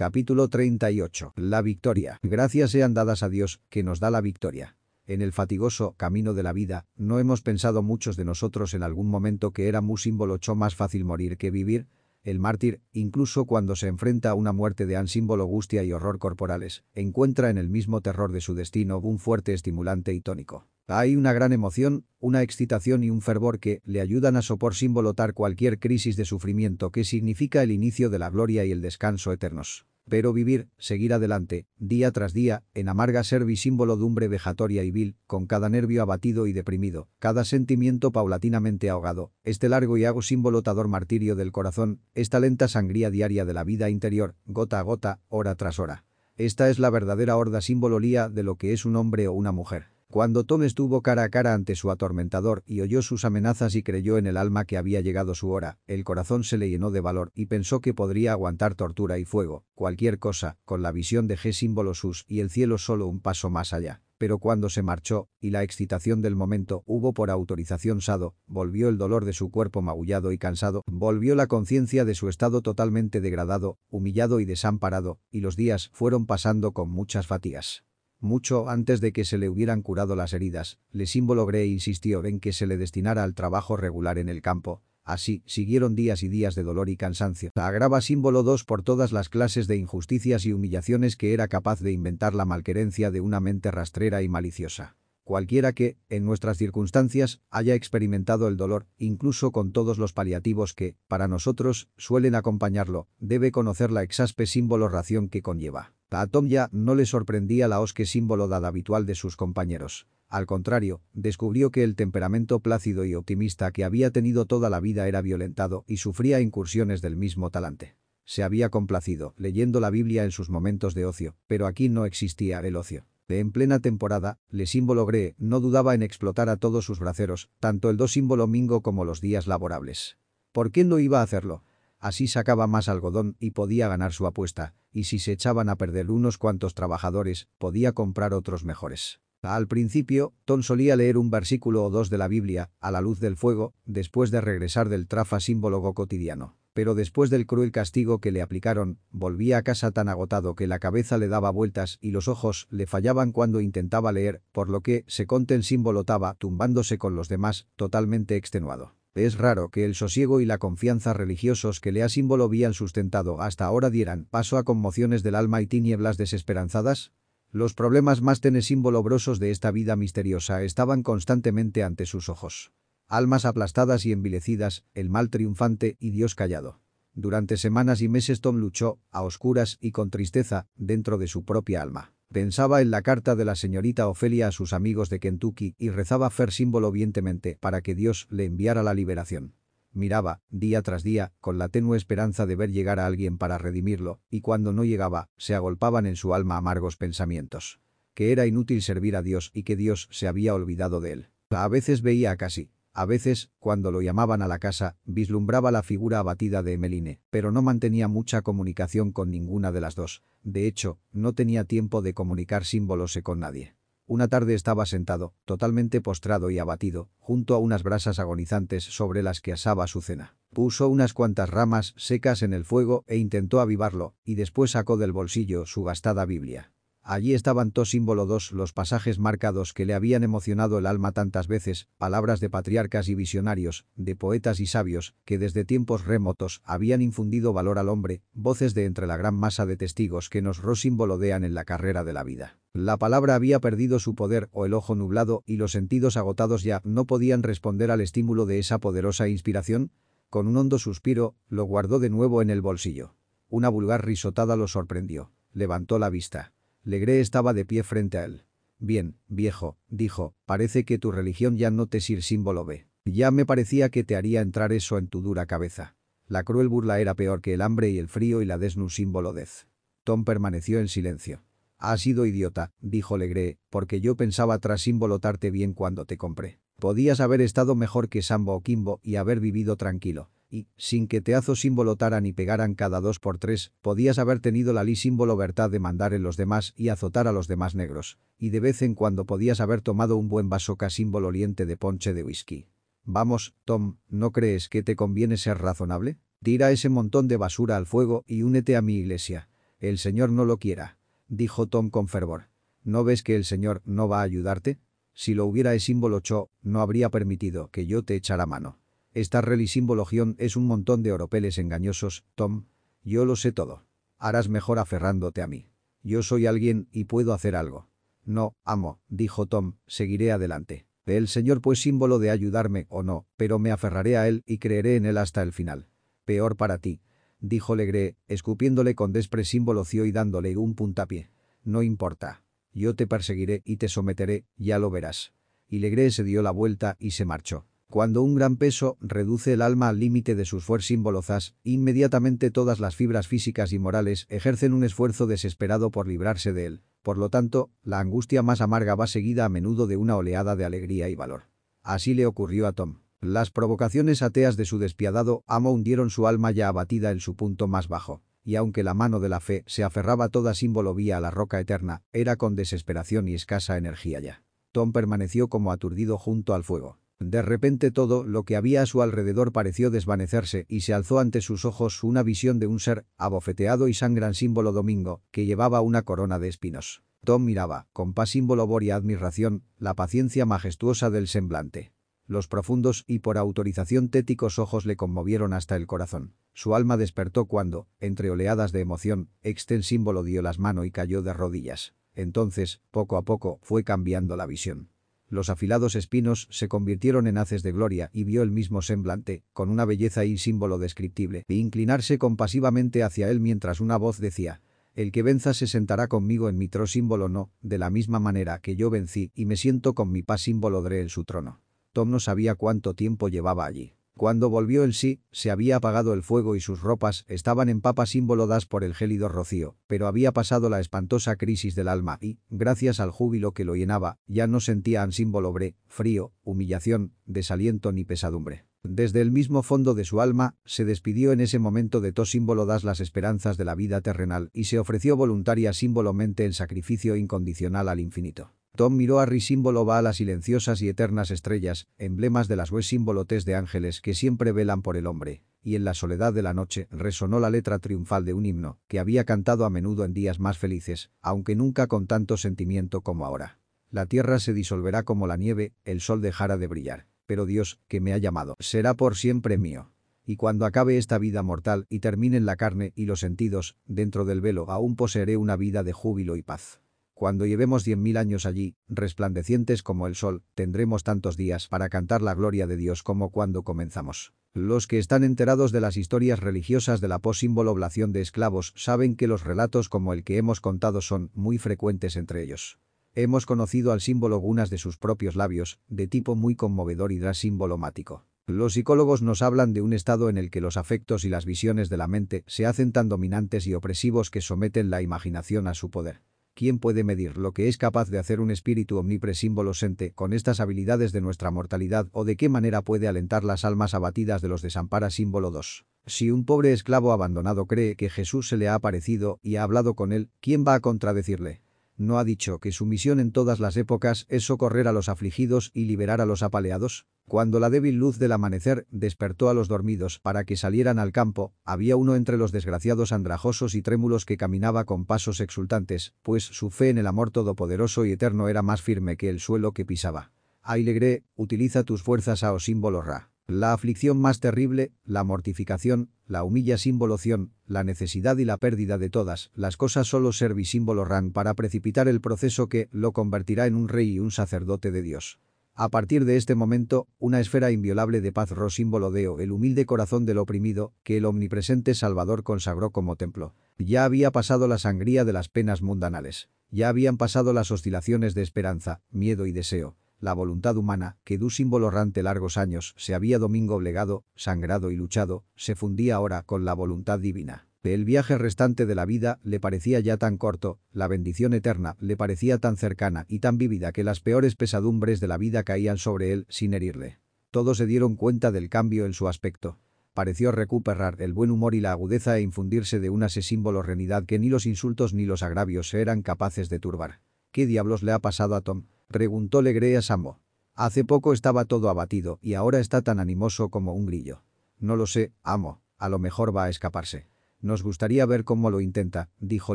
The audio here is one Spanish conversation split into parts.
Capítulo 38. La victoria. Gracias sean dadas a Dios, que nos da la victoria. En el fatigoso camino de la vida, no hemos pensado muchos de nosotros en algún momento que era muy símbolo más fácil morir que vivir, el mártir, incluso cuando se enfrenta a una muerte de símbolo angustia y horror corporales, encuentra en el mismo terror de su destino un fuerte estimulante y tónico. Hay una gran emoción, una excitación y un fervor que le ayudan a sopor simbolotar cualquier crisis de sufrimiento que significa el inicio de la gloria y el descanso eternos. Pero vivir, seguir adelante, día tras día, en amarga servi símbolo de umbre vejatoria y vil, con cada nervio abatido y deprimido, cada sentimiento paulatinamente ahogado, este largo y hago simbolotador martirio del corazón, esta lenta sangría diaria de la vida interior, gota a gota, hora tras hora. Esta es la verdadera horda simbololía de lo que es un hombre o una mujer. Cuando Tom estuvo cara a cara ante su atormentador y oyó sus amenazas y creyó en el alma que había llegado su hora, el corazón se le llenó de valor y pensó que podría aguantar tortura y fuego, cualquier cosa, con la visión de G símbolo sus y el cielo solo un paso más allá. Pero cuando se marchó, y la excitación del momento hubo por autorización Sado, volvió el dolor de su cuerpo magullado y cansado, volvió la conciencia de su estado totalmente degradado, humillado y desamparado, y los días fueron pasando con muchas fatigas. Mucho antes de que se le hubieran curado las heridas, le símbolo Grey insistió en que se le destinara al trabajo regular en el campo. Así, siguieron días y días de dolor y cansancio. Agrava símbolo 2 por todas las clases de injusticias y humillaciones que era capaz de inventar la malquerencia de una mente rastrera y maliciosa. Cualquiera que, en nuestras circunstancias, haya experimentado el dolor, incluso con todos los paliativos que, para nosotros, suelen acompañarlo, debe conocer la exaspe símbolo ración que conlleva. A Tom ya no le sorprendía la osque símbolo dada habitual de sus compañeros. Al contrario, descubrió que el temperamento plácido y optimista que había tenido toda la vida era violentado y sufría incursiones del mismo talante. Se había complacido, leyendo la Biblia en sus momentos de ocio, pero aquí no existía el ocio. En plena temporada, le símbolo Gree no dudaba en explotar a todos sus braceros, tanto el do símbolo Mingo como los días laborables. ¿Por qué no iba a hacerlo? Así sacaba más algodón y podía ganar su apuesta, y si se echaban a perder unos cuantos trabajadores, podía comprar otros mejores. Al principio, Tom solía leer un versículo o dos de la Biblia, a la luz del fuego, después de regresar del trafa símbolo cotidiano pero después del cruel castigo que le aplicaron, volvía a casa tan agotado que la cabeza le daba vueltas y los ojos le fallaban cuando intentaba leer, por lo que se conten simbolotaba tumbándose con los demás, totalmente extenuado. Es raro que el sosiego y la confianza religiosos que le ha símbolo habían sustentado hasta ahora dieran paso a conmociones del alma y tinieblas desesperanzadas. Los problemas más tenesímbolobrosos de esta vida misteriosa estaban constantemente ante sus ojos almas aplastadas y envilecidas, el mal triunfante y Dios callado. Durante semanas y meses Tom luchó, a oscuras y con tristeza, dentro de su propia alma. Pensaba en la carta de la señorita Ofelia a sus amigos de Kentucky y rezaba Fer símbolo vientemente para que Dios le enviara la liberación. Miraba, día tras día, con la tenue esperanza de ver llegar a alguien para redimirlo, y cuando no llegaba, se agolpaban en su alma amargos pensamientos. Que era inútil servir a Dios y que Dios se había olvidado de él. A veces veía a casi, a veces, cuando lo llamaban a la casa, vislumbraba la figura abatida de Emeline, pero no mantenía mucha comunicación con ninguna de las dos. De hecho, no tenía tiempo de comunicar símbolos con nadie. Una tarde estaba sentado, totalmente postrado y abatido, junto a unas brasas agonizantes sobre las que asaba su cena. Puso unas cuantas ramas secas en el fuego e intentó avivarlo, y después sacó del bolsillo su gastada Biblia. Allí estaban to símbolo dos los pasajes marcados que le habían emocionado el alma tantas veces, palabras de patriarcas y visionarios, de poetas y sabios, que desde tiempos remotos habían infundido valor al hombre, voces de entre la gran masa de testigos que nos rosimbolodean en la carrera de la vida. La palabra había perdido su poder o el ojo nublado y los sentidos agotados ya no podían responder al estímulo de esa poderosa inspiración. Con un hondo suspiro, lo guardó de nuevo en el bolsillo. Una vulgar risotada lo sorprendió. Levantó la vista. Legré estaba de pie frente a él. Bien, viejo, dijo, parece que tu religión ya no te sir símbolo ve. Ya me parecía que te haría entrar eso en tu dura cabeza. La cruel burla era peor que el hambre y el frío y la desnu símbolo dez. Tom permaneció en silencio. Has sido idiota, dijo Legré, porque yo pensaba tras simbolotarte bien cuando te compré. Podías haber estado mejor que Sambo o Kimbo y haber vivido tranquilo y, sin que te azo símbolo taran y pegaran cada dos por tres, podías haber tenido la li símbolo verdad de mandar en los demás y azotar a los demás negros, y de vez en cuando podías haber tomado un buen vaso símbolo oliente de ponche de whisky. Vamos, Tom, ¿no crees que te conviene ser razonable? Tira ese montón de basura al fuego y únete a mi iglesia. El señor no lo quiera. Dijo Tom con fervor. ¿No ves que el señor no va a ayudarte? Si lo hubiera el símbolo Cho, no habría permitido que yo te echara mano. Esta reli simbologión es un montón de oropeles engañosos, Tom. Yo lo sé todo. Harás mejor aferrándote a mí. Yo soy alguien y puedo hacer algo. No, amo, dijo Tom, seguiré adelante. El señor pues símbolo de ayudarme o no, pero me aferraré a él y creeré en él hasta el final. Peor para ti. Dijo Legré, escupiéndole con despre símbolo y dándole un puntapié. No importa. Yo te perseguiré y te someteré, ya lo verás. Y Legré se dio la vuelta y se marchó. Cuando un gran peso reduce el alma al límite de sus fuerzas simbolozas, inmediatamente todas las fibras físicas y morales ejercen un esfuerzo desesperado por librarse de él. Por lo tanto, la angustia más amarga va seguida a menudo de una oleada de alegría y valor. Así le ocurrió a Tom. Las provocaciones ateas de su despiadado amo hundieron su alma ya abatida en su punto más bajo. Y aunque la mano de la fe se aferraba toda símbolo vía a la roca eterna, era con desesperación y escasa energía ya. Tom permaneció como aturdido junto al fuego. De repente todo lo que había a su alrededor pareció desvanecerse y se alzó ante sus ojos una visión de un ser, abofeteado y sangran símbolo domingo, que llevaba una corona de espinos. Tom miraba, con paz símbolo y admiración, la paciencia majestuosa del semblante. Los profundos y por autorización téticos ojos le conmovieron hasta el corazón. Su alma despertó cuando, entre oleadas de emoción, Exten símbolo dio las manos y cayó de rodillas. Entonces, poco a poco, fue cambiando la visión. Los afilados espinos se convirtieron en haces de gloria y vio el mismo semblante, con una belleza y símbolo descriptible, e inclinarse compasivamente hacia él mientras una voz decía, el que venza se sentará conmigo en mi tro símbolo no, de la misma manera que yo vencí y me siento con mi paz símbolo en su trono. Tom no sabía cuánto tiempo llevaba allí. Cuando volvió el sí, se había apagado el fuego y sus ropas estaban en papas símbolodas por el gélido rocío, pero había pasado la espantosa crisis del alma y, gracias al júbilo que lo llenaba, ya no sentía símbolo bre, frío, humillación, desaliento ni pesadumbre. Desde el mismo fondo de su alma, se despidió en ese momento de todo símbolo das las esperanzas de la vida terrenal y se ofreció voluntaria símbolamente en sacrificio incondicional al infinito. Tom miró a símbolo va a las silenciosas y eternas estrellas, emblemas de las web símbolotes de ángeles que siempre velan por el hombre, y en la soledad de la noche resonó la letra triunfal de un himno que había cantado a menudo en días más felices, aunque nunca con tanto sentimiento como ahora. La tierra se disolverá como la nieve, el sol dejará de brillar, pero Dios, que me ha llamado, será por siempre mío. Y cuando acabe esta vida mortal y terminen la carne y los sentidos, dentro del velo aún poseeré una vida de júbilo y paz. Cuando llevemos cien mil años allí, resplandecientes como el sol, tendremos tantos días para cantar la gloria de Dios como cuando comenzamos. Los que están enterados de las historias religiosas de la posímbolo oblación de esclavos saben que los relatos como el que hemos contado son muy frecuentes entre ellos. Hemos conocido al símbolo gunas de sus propios labios, de tipo muy conmovedor y símbolomático. Los psicólogos nos hablan de un estado en el que los afectos y las visiones de la mente se hacen tan dominantes y opresivos que someten la imaginación a su poder. ¿Quién puede medir lo que es capaz de hacer un espíritu omnipresímbolosente con estas habilidades de nuestra mortalidad o de qué manera puede alentar las almas abatidas de los desamparas símbolo 2? Si un pobre esclavo abandonado cree que Jesús se le ha aparecido y ha hablado con él, ¿quién va a contradecirle? ¿No ha dicho que su misión en todas las épocas es socorrer a los afligidos y liberar a los apaleados? Cuando la débil luz del amanecer despertó a los dormidos para que salieran al campo, había uno entre los desgraciados andrajosos y trémulos que caminaba con pasos exultantes, pues su fe en el amor todopoderoso y eterno era más firme que el suelo que pisaba. Ailegre, utiliza tus fuerzas a o símbolo Ra. La aflicción más terrible, la mortificación, la humilla símboloción, la necesidad y la pérdida de todas las cosas solo símbolo ran para precipitar el proceso que lo convertirá en un rey y un sacerdote de Dios. A partir de este momento, una esfera inviolable de paz ro símbolo deo el humilde corazón del oprimido, que el omnipresente Salvador consagró como templo. Ya había pasado la sangría de las penas mundanales. Ya habían pasado las oscilaciones de esperanza, miedo y deseo. La voluntad humana, que du símbolo rante largos años, se había domingo oblegado, sangrado y luchado, se fundía ahora con la voluntad divina. El viaje restante de la vida le parecía ya tan corto, la bendición eterna le parecía tan cercana y tan vívida que las peores pesadumbres de la vida caían sobre él sin herirle. Todos se dieron cuenta del cambio en su aspecto. Pareció recuperar el buen humor y la agudeza e infundirse de una símbolo renidad que ni los insultos ni los agravios eran capaces de turbar. ¿Qué diablos le ha pasado a Tom? Preguntó Legree a Sambo. Hace poco estaba todo abatido y ahora está tan animoso como un grillo. No lo sé, amo. A lo mejor va a escaparse. Nos gustaría ver cómo lo intenta, dijo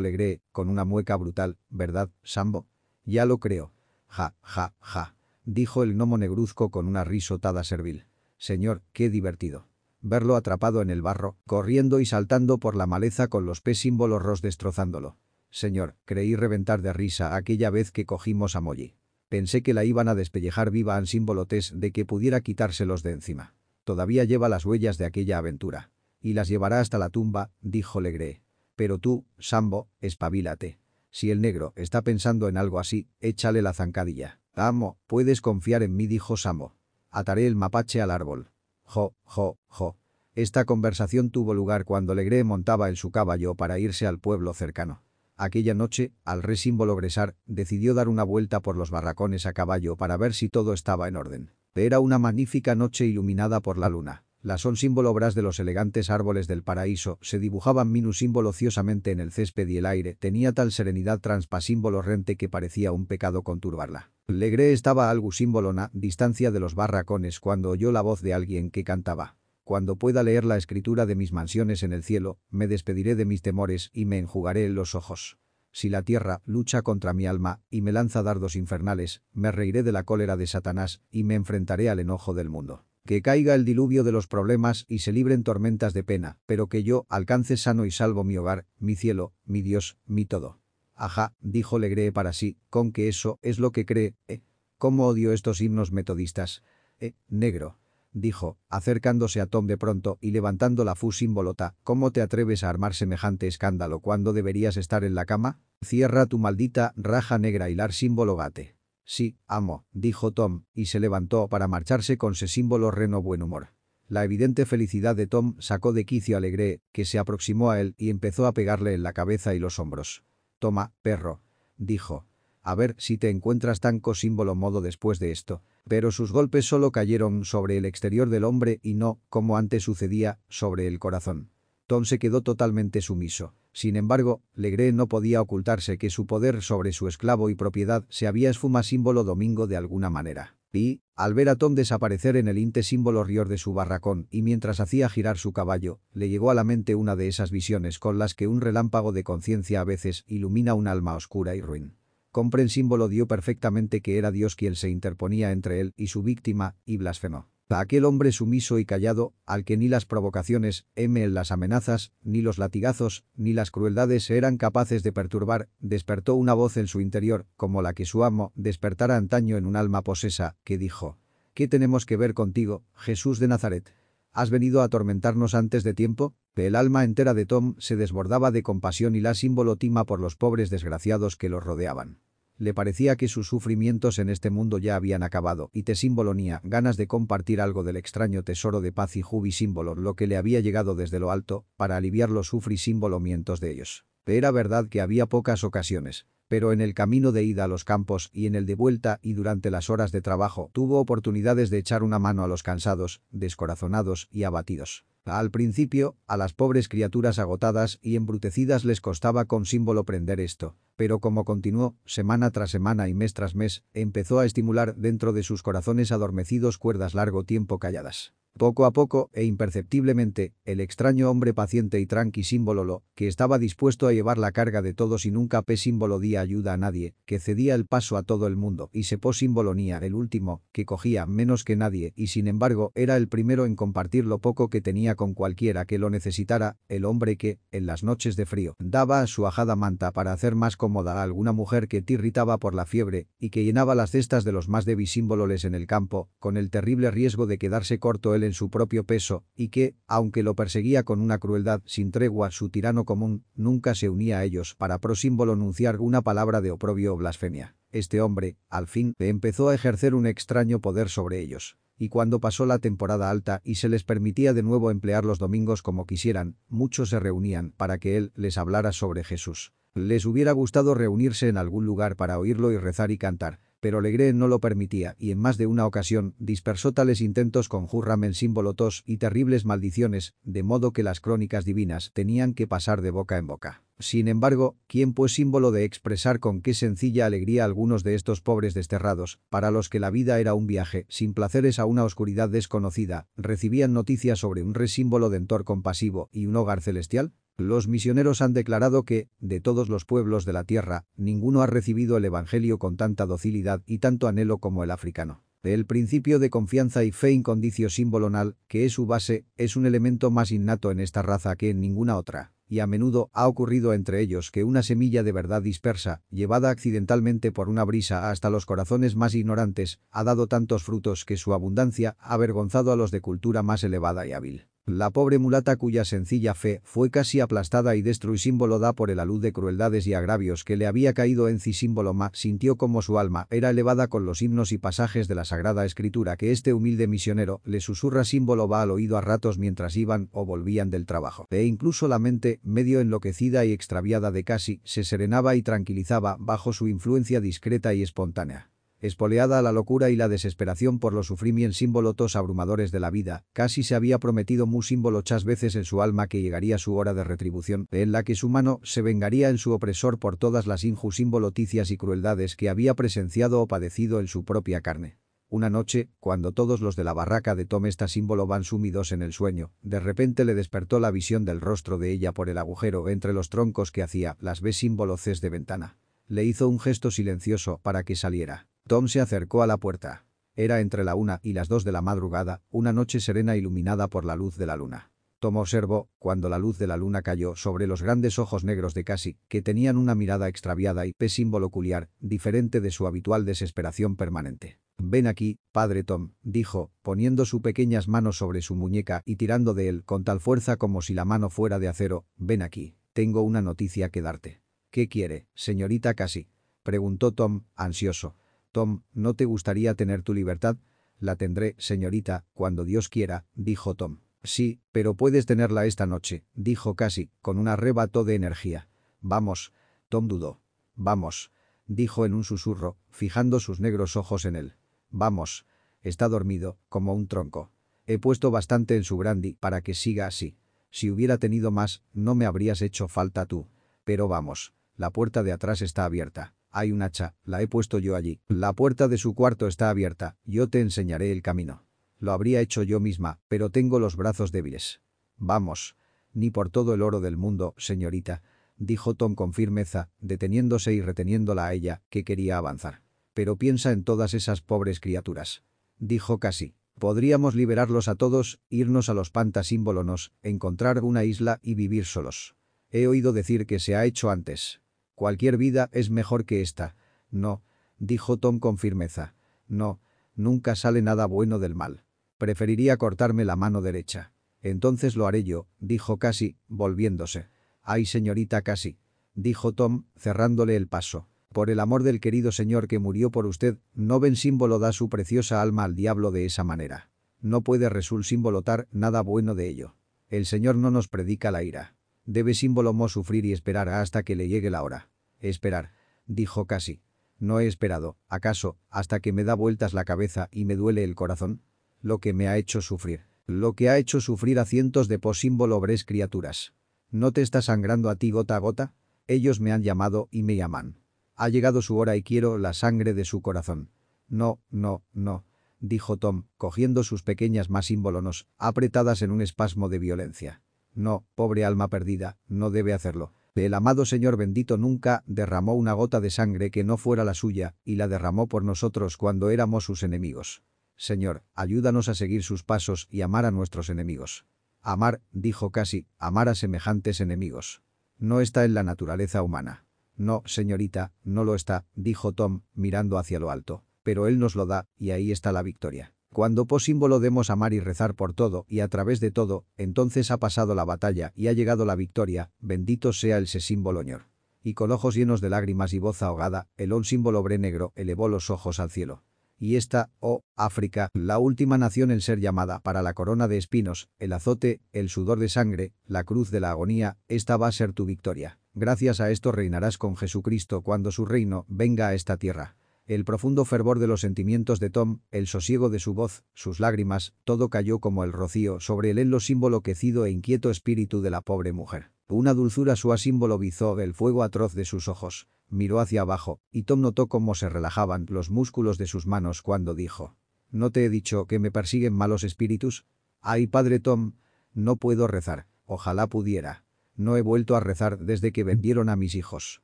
Legree, con una mueca brutal, ¿verdad, Sambo? Ya lo creo. Ja, ja, ja. Dijo el gnomo negruzco con una risotada servil. Señor, qué divertido. Verlo atrapado en el barro, corriendo y saltando por la maleza con los pies símbolos destrozándolo. Señor, creí reventar de risa aquella vez que cogimos a Molly. Pensé que la iban a despellejar viva en símbolotes de que pudiera quitárselos de encima. Todavía lleva las huellas de aquella aventura. Y las llevará hasta la tumba, dijo Legree. Pero tú, Sambo, espabilate. Si el negro está pensando en algo así, échale la zancadilla. Amo, puedes confiar en mí, dijo Sambo. Ataré el mapache al árbol. Jo, jo, jo. Esta conversación tuvo lugar cuando Legree montaba en su caballo para irse al pueblo cercano. Aquella noche, al rey símbolo Gresar, decidió dar una vuelta por los barracones a caballo para ver si todo estaba en orden. Era una magnífica noche iluminada por la luna. La son símbolo obras de los elegantes árboles del paraíso se dibujaban minusímbolo ociosamente en el césped y el aire tenía tal serenidad transpasímbolo rente que parecía un pecado conturbarla. Legré estaba algo símbolona distancia de los barracones cuando oyó la voz de alguien que cantaba. Cuando pueda leer la escritura de mis mansiones en el cielo, me despediré de mis temores y me enjugaré los ojos. Si la tierra lucha contra mi alma y me lanza dardos infernales, me reiré de la cólera de Satanás y me enfrentaré al enojo del mundo. Que caiga el diluvio de los problemas y se libren tormentas de pena, pero que yo alcance sano y salvo mi hogar, mi cielo, mi Dios, mi todo. Ajá, dijo Legree para sí, con que eso es lo que cree, ¿eh? ¿Cómo odio estos himnos metodistas? Eh, negro. Dijo, acercándose a Tom de pronto y levantando la fu símbolota, ¿cómo te atreves a armar semejante escándalo cuando deberías estar en la cama? Cierra tu maldita raja negra hilar símbolo gate. Sí, amo, dijo Tom, y se levantó para marcharse con su símbolo reno buen humor. La evidente felicidad de Tom sacó de quicio alegre, que se aproximó a él y empezó a pegarle en la cabeza y los hombros. Toma, perro, dijo. A ver si te encuentras tan símbolo modo después de esto. Pero sus golpes solo cayeron sobre el exterior del hombre y no, como antes sucedía, sobre el corazón. Tom se quedó totalmente sumiso. Sin embargo, Legree no podía ocultarse que su poder sobre su esclavo y propiedad se había esfuma símbolo domingo de alguna manera. Y, al ver a Tom desaparecer en el inte símbolo rior de su barracón y mientras hacía girar su caballo, le llegó a la mente una de esas visiones con las que un relámpago de conciencia a veces ilumina un alma oscura y ruin. Compren símbolo dio perfectamente que era Dios quien se interponía entre él y su víctima, y blasfemó. A aquel hombre sumiso y callado, al que ni las provocaciones, M. las amenazas, ni los latigazos, ni las crueldades eran capaces de perturbar, despertó una voz en su interior, como la que su amo despertara antaño en un alma posesa, que dijo, ¿Qué tenemos que ver contigo, Jesús de Nazaret? ¿Has venido a atormentarnos antes de tiempo? El alma entera de Tom se desbordaba de compasión y la símbolo tima por los pobres desgraciados que los rodeaban. Le parecía que sus sufrimientos en este mundo ya habían acabado y te simbolonía ganas de compartir algo del extraño tesoro de paz y jubi símbolo lo que le había llegado desde lo alto para aliviar los sufri símbolomientos de ellos. Era verdad que había pocas ocasiones, pero en el camino de ida a los campos y en el de vuelta y durante las horas de trabajo tuvo oportunidades de echar una mano a los cansados, descorazonados y abatidos. Al principio, a las pobres criaturas agotadas y embrutecidas les costaba con símbolo prender esto, pero como continuó, semana tras semana y mes tras mes, empezó a estimular dentro de sus corazones adormecidos cuerdas largo tiempo calladas. Poco a poco e imperceptiblemente, el extraño hombre paciente y tranqui símbolo lo, que estaba dispuesto a llevar la carga de todos y nunca pe símbolo día ayuda a nadie, que cedía el paso a todo el mundo y se po símbolonía el último, que cogía menos que nadie y sin embargo era el primero en compartir lo poco que tenía con cualquiera que lo necesitara, el hombre que, en las noches de frío, daba a su ajada manta para hacer más cómoda a alguna mujer que te irritaba por la fiebre y que llenaba las cestas de los más débiles símbolos en el campo, con el terrible riesgo de quedarse corto él en su propio peso, y que, aunque lo perseguía con una crueldad sin tregua su tirano común, nunca se unía a ellos para prosímbolo anunciar una palabra de oprobio o blasfemia. Este hombre, al fin, empezó a ejercer un extraño poder sobre ellos. Y cuando pasó la temporada alta y se les permitía de nuevo emplear los domingos como quisieran, muchos se reunían para que él les hablara sobre Jesús. Les hubiera gustado reunirse en algún lugar para oírlo y rezar y cantar, pero Legree no lo permitía y en más de una ocasión dispersó tales intentos con Jurramen símbolotos y terribles maldiciones, de modo que las crónicas divinas tenían que pasar de boca en boca. Sin embargo, ¿quién pues símbolo de expresar con qué sencilla alegría algunos de estos pobres desterrados, para los que la vida era un viaje, sin placeres a una oscuridad desconocida, recibían noticias sobre un resímbolo dentor compasivo y un hogar celestial? Los misioneros han declarado que, de todos los pueblos de la tierra, ninguno ha recibido el evangelio con tanta docilidad y tanto anhelo como el africano. El principio de confianza y fe incondicio simbolonal, que es su base, es un elemento más innato en esta raza que en ninguna otra y a menudo ha ocurrido entre ellos que una semilla de verdad dispersa, llevada accidentalmente por una brisa hasta los corazones más ignorantes, ha dado tantos frutos que su abundancia ha avergonzado a los de cultura más elevada y hábil. La pobre mulata cuya sencilla fe fue casi aplastada y destruí símbolo da por el alud de crueldades y agravios que le había caído en símbolo ma sintió como su alma era elevada con los himnos y pasajes de la Sagrada Escritura que este humilde misionero le susurra símbolo va al oído a ratos mientras iban o volvían del trabajo. E incluso la mente, medio enloquecida y extraviada de casi, se serenaba y tranquilizaba bajo su influencia discreta y espontánea. Espoleada a la locura y la desesperación por los sufrimientos símbolotos abrumadores de la vida, casi se había prometido mu símbolo muchas veces en su alma que llegaría su hora de retribución, en la que su mano se vengaría en su opresor por todas las injus simboloticias y crueldades que había presenciado o padecido en su propia carne. Una noche, cuando todos los de la barraca de Tom esta símbolo van sumidos en el sueño, de repente le despertó la visión del rostro de ella por el agujero entre los troncos que hacía las ve símboloces de ventana. Le hizo un gesto silencioso para que saliera. Tom se acercó a la puerta. Era entre la una y las dos de la madrugada, una noche serena iluminada por la luz de la luna. Tom observó, cuando la luz de la luna cayó sobre los grandes ojos negros de Cassie, que tenían una mirada extraviada y símbolo culiar, diferente de su habitual desesperación permanente. «Ven aquí, padre Tom», dijo, poniendo sus pequeñas manos sobre su muñeca y tirando de él con tal fuerza como si la mano fuera de acero. «Ven aquí, tengo una noticia que darte». «¿Qué quiere, señorita Cassie?» preguntó Tom, ansioso. Tom, ¿no te gustaría tener tu libertad? La tendré, señorita, cuando Dios quiera, dijo Tom. Sí, pero puedes tenerla esta noche, dijo Cassie, con un arrebato de energía. Vamos. Tom dudó. Vamos. Dijo en un susurro, fijando sus negros ojos en él. Vamos. Está dormido, como un tronco. He puesto bastante en su brandy para que siga así. Si hubiera tenido más, no me habrías hecho falta tú. Pero vamos. La puerta de atrás está abierta. Hay un hacha, la he puesto yo allí. La puerta de su cuarto está abierta, yo te enseñaré el camino. Lo habría hecho yo misma, pero tengo los brazos débiles. Vamos. Ni por todo el oro del mundo, señorita, dijo Tom con firmeza, deteniéndose y reteniéndola a ella, que quería avanzar. Pero piensa en todas esas pobres criaturas. Dijo casi. Podríamos liberarlos a todos, irnos a los pantasímbolonos, encontrar una isla y vivir solos. He oído decir que se ha hecho antes. Cualquier vida es mejor que esta. No, dijo Tom con firmeza. No, nunca sale nada bueno del mal. Preferiría cortarme la mano derecha. Entonces lo haré yo, dijo Casi, volviéndose. Ay, señorita Casi, dijo Tom, cerrándole el paso. Por el amor del querido señor que murió por usted, no ven símbolo da su preciosa alma al diablo de esa manera. No puede Resul simbolotar nada bueno de ello. El señor no nos predica la ira. Debe símbolo mo sufrir y esperar hasta que le llegue la hora. Esperar, dijo casi. No he esperado, acaso, hasta que me da vueltas la cabeza y me duele el corazón. Lo que me ha hecho sufrir. Lo que ha hecho sufrir a cientos de posímbolobres criaturas. ¿No te está sangrando a ti gota a gota? Ellos me han llamado y me llaman. Ha llegado su hora y quiero la sangre de su corazón. No, no, no, dijo Tom, cogiendo sus pequeñas más símbolonos, apretadas en un espasmo de violencia. No, pobre alma perdida, no debe hacerlo. El amado Señor bendito nunca derramó una gota de sangre que no fuera la suya, y la derramó por nosotros cuando éramos sus enemigos. Señor, ayúdanos a seguir sus pasos y amar a nuestros enemigos. Amar, dijo casi, amar a semejantes enemigos. No está en la naturaleza humana. No, señorita, no lo está, dijo Tom, mirando hacia lo alto. Pero él nos lo da, y ahí está la victoria. Cuando por símbolo demos amar y rezar por todo y a través de todo, entonces ha pasado la batalla y ha llegado la victoria, bendito sea el símbolo ñor. Y con ojos llenos de lágrimas y voz ahogada, el on símbolo bre negro elevó los ojos al cielo. Y esta, oh, África, la última nación en ser llamada para la corona de espinos, el azote, el sudor de sangre, la cruz de la agonía, esta va a ser tu victoria. Gracias a esto reinarás con Jesucristo cuando su reino venga a esta tierra. El profundo fervor de los sentimientos de Tom, el sosiego de su voz, sus lágrimas, todo cayó como el rocío sobre el enlo símbolo quecido e inquieto espíritu de la pobre mujer. Una dulzura suave simbolizó el fuego atroz de sus ojos. Miró hacia abajo, y Tom notó cómo se relajaban los músculos de sus manos cuando dijo. ¿No te he dicho que me persiguen malos espíritus? Ay, padre Tom, no puedo rezar. Ojalá pudiera. No he vuelto a rezar desde que vendieron a mis hijos.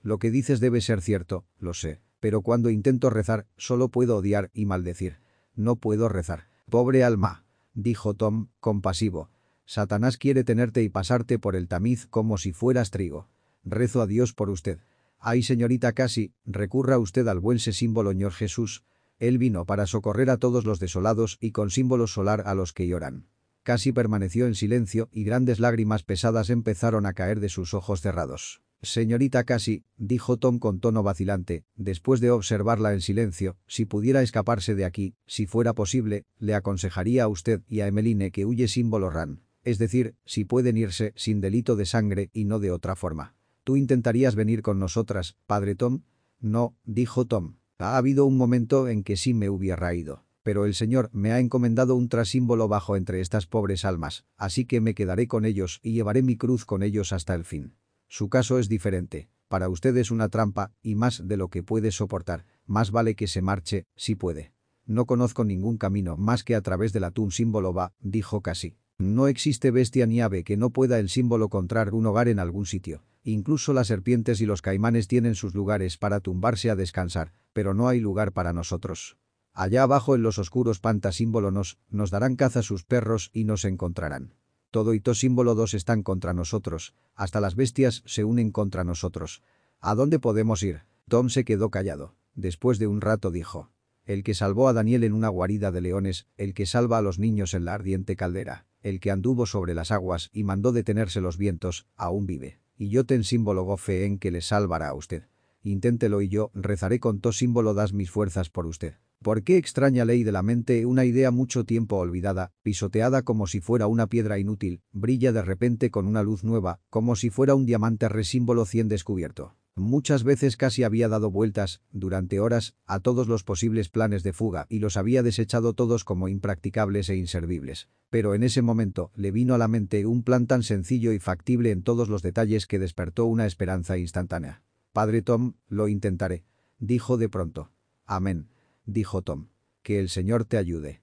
Lo que dices debe ser cierto, lo sé. Pero cuando intento rezar, solo puedo odiar y maldecir. No puedo rezar. Pobre alma, dijo Tom, compasivo. Satanás quiere tenerte y pasarte por el tamiz como si fueras trigo. Rezo a Dios por usted. Ay, señorita Casi, recurra usted al buen símbolo Señor Jesús. Él vino para socorrer a todos los desolados y con símbolo solar a los que lloran. Casi permaneció en silencio y grandes lágrimas pesadas empezaron a caer de sus ojos cerrados. Señorita Casi, dijo Tom con tono vacilante, después de observarla en silencio, si pudiera escaparse de aquí, si fuera posible, le aconsejaría a usted y a Emeline que huye símbolo RAN. Es decir, si pueden irse sin delito de sangre y no de otra forma. ¿Tú intentarías venir con nosotras, padre Tom? No, dijo Tom. Ha habido un momento en que sí me hubiera ido. Pero el Señor me ha encomendado un trasímbolo bajo entre estas pobres almas, así que me quedaré con ellos y llevaré mi cruz con ellos hasta el fin. Su caso es diferente. Para usted es una trampa, y más de lo que puede soportar. Más vale que se marche, si puede. No conozco ningún camino más que a través del atún símbolo va, dijo casi. No existe bestia ni ave que no pueda el símbolo encontrar un hogar en algún sitio. Incluso las serpientes y los caimanes tienen sus lugares para tumbarse a descansar, pero no hay lugar para nosotros. Allá abajo en los oscuros pantas símbolo nos, nos darán caza sus perros y nos encontrarán. Todo y todo símbolo dos están contra nosotros, hasta las bestias se unen contra nosotros. ¿A dónde podemos ir? Tom se quedó callado. Después de un rato dijo. El que salvó a Daniel en una guarida de leones, el que salva a los niños en la ardiente caldera, el que anduvo sobre las aguas y mandó detenerse los vientos, aún vive. Y yo ten símbolo fe en que le salvará a usted. Inténtelo y yo rezaré con to símbolo das mis fuerzas por usted. ¿Por qué extraña ley de la mente una idea mucho tiempo olvidada, pisoteada como si fuera una piedra inútil, brilla de repente con una luz nueva, como si fuera un diamante resímbolo cien descubierto? Muchas veces casi había dado vueltas, durante horas, a todos los posibles planes de fuga y los había desechado todos como impracticables e inservibles. Pero en ese momento le vino a la mente un plan tan sencillo y factible en todos los detalles que despertó una esperanza instantánea. Padre Tom, lo intentaré. Dijo de pronto. Amén dijo Tom. Que el Señor te ayude.